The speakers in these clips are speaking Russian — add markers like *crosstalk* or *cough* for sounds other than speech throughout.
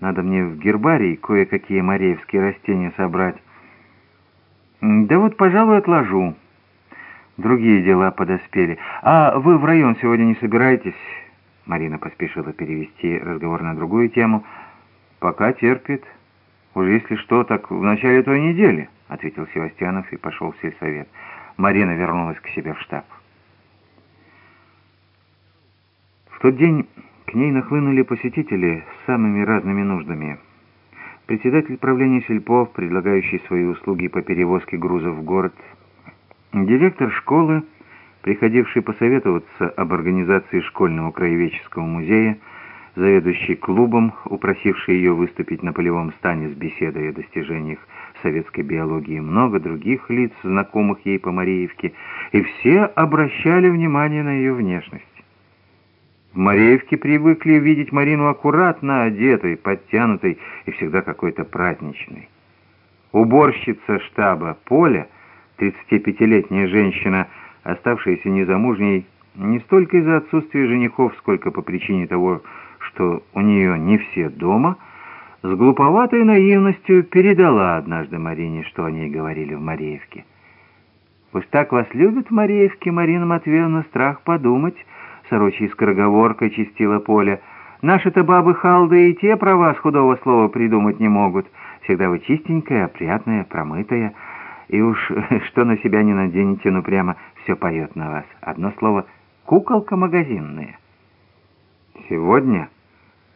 Надо мне в гербарий кое-какие мореевские растения собрать. Да вот, пожалуй, отложу. Другие дела подоспели. А вы в район сегодня не собираетесь? Марина поспешила перевести разговор на другую тему. Пока терпит. Уже если что, так в начале той недели, ответил Севастьянов и пошел в сельсовет. Марина вернулась к себе в штаб. В тот день к ней нахлынули посетители самыми разными нуждами. Председатель правления Сельпов, предлагающий свои услуги по перевозке грузов в город, директор школы, приходивший посоветоваться об организации школьного краеведческого музея, заведующий клубом, упросивший ее выступить на полевом стане с беседой о достижениях советской биологии, много других лиц, знакомых ей по Мареевке, и все обращали внимание на ее внешность. В Мореевке привыкли видеть Марину аккуратно одетой, подтянутой и всегда какой-то праздничной. Уборщица штаба Поля, 35-летняя женщина, оставшаяся незамужней, не столько из-за отсутствия женихов, сколько по причине того, что у нее не все дома, с глуповатой наивностью передала однажды Марине, что о ней говорили в Мореевке. «Уж так вас любят в Мореевке, Марина Матвеевна, страх подумать», сорочьей скороговоркой чистила поле. «Наши-то бабы халды и те про вас худого слова придумать не могут. Всегда вы чистенькая, опрятная, промытая. И уж *laughs* что на себя не наденете, ну прямо все поет на вас. Одно слово — куколка магазинная». Сегодня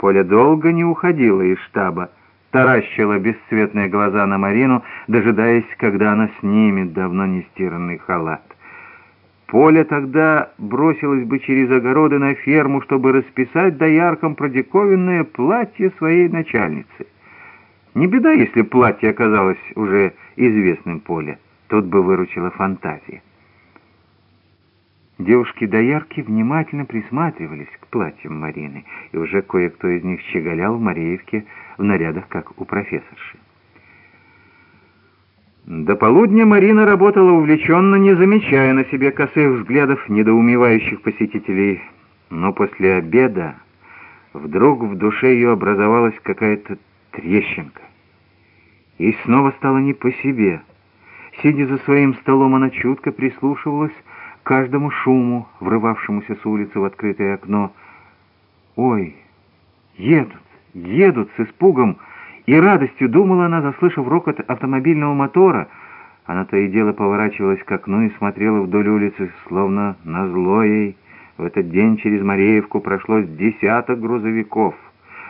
Поля долго не уходила из штаба, таращила бесцветные глаза на Марину, дожидаясь, когда она снимет давно не стиранный халат. Поля тогда бросилась бы через огороды на ферму, чтобы расписать дояркам про диковинное платье своей начальницы. Не беда, если платье оказалось уже известным Поле. Тут бы выручила фантазия. Девушки-доярки внимательно присматривались к платьям Марины, и уже кое-кто из них щеголял в Мареевке в нарядах, как у профессорши. До полудня Марина работала увлеченно, не замечая на себе косых взглядов недоумевающих посетителей. Но после обеда вдруг в душе ее образовалась какая-то трещинка. И снова стало не по себе. Сидя за своим столом, она чутко прислушивалась к каждому шуму, врывавшемуся с улицы в открытое окно. «Ой, едут, едут!» с испугом — и радостью думала она, заслышав рокот автомобильного мотора. Она то и дело поворачивалась к окну и смотрела вдоль улицы, словно на зло ей. В этот день через Мареевку прошло десяток грузовиков.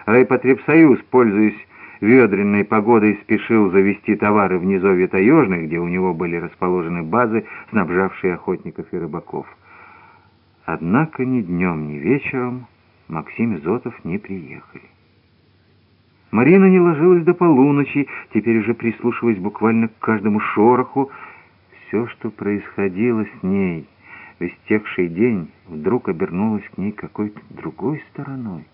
Райпотребсоюз, пользуясь ведренной погодой, спешил завести товары в низовье Таежной, где у него были расположены базы, снабжавшие охотников и рыбаков. Однако ни днем, ни вечером Максим и Зотов не приехали. Марина не ложилась до полуночи, теперь уже прислушиваясь буквально к каждому шороху. Все, что происходило с ней в истекший день, вдруг обернулось к ней какой-то другой стороной.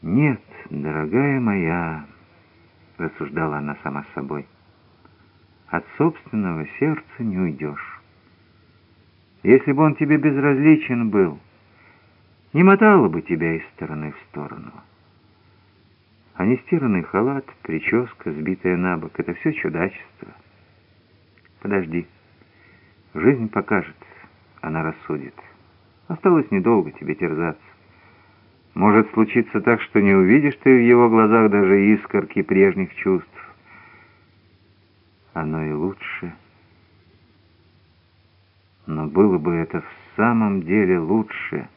«Нет, дорогая моя», — рассуждала она сама с собой, — «от собственного сердца не уйдешь. Если бы он тебе безразличен был, — не мотало бы тебя из стороны в сторону. А нестиранный халат, прическа, сбитая на бок — это все чудачество. Подожди. Жизнь покажет, она рассудит. Осталось недолго тебе терзаться. Может случиться так, что не увидишь ты в его глазах даже искорки прежних чувств. Оно и лучше. Но было бы это в самом деле лучше —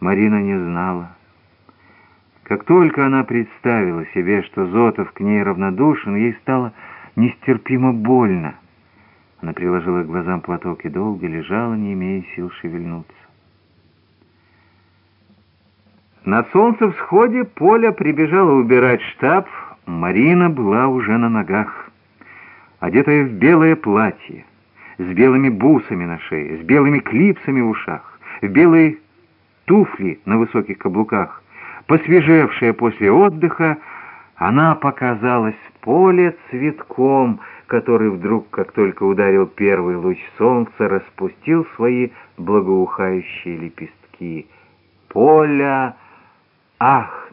Марина не знала. Как только она представила себе, что Зотов к ней равнодушен, ей стало нестерпимо больно. Она приложила к глазам платок и долго лежала, не имея сил шевельнуться. На солнцевсходе Поля прибежала убирать штаб. Марина была уже на ногах, одетая в белое платье, с белыми бусами на шее, с белыми клипсами в ушах, в белой туфли на высоких каблуках. Посвежевшая после отдыха, она показалась поле цветком, который вдруг, как только ударил первый луч солнца, распустил свои благоухающие лепестки. Поля, «Ах,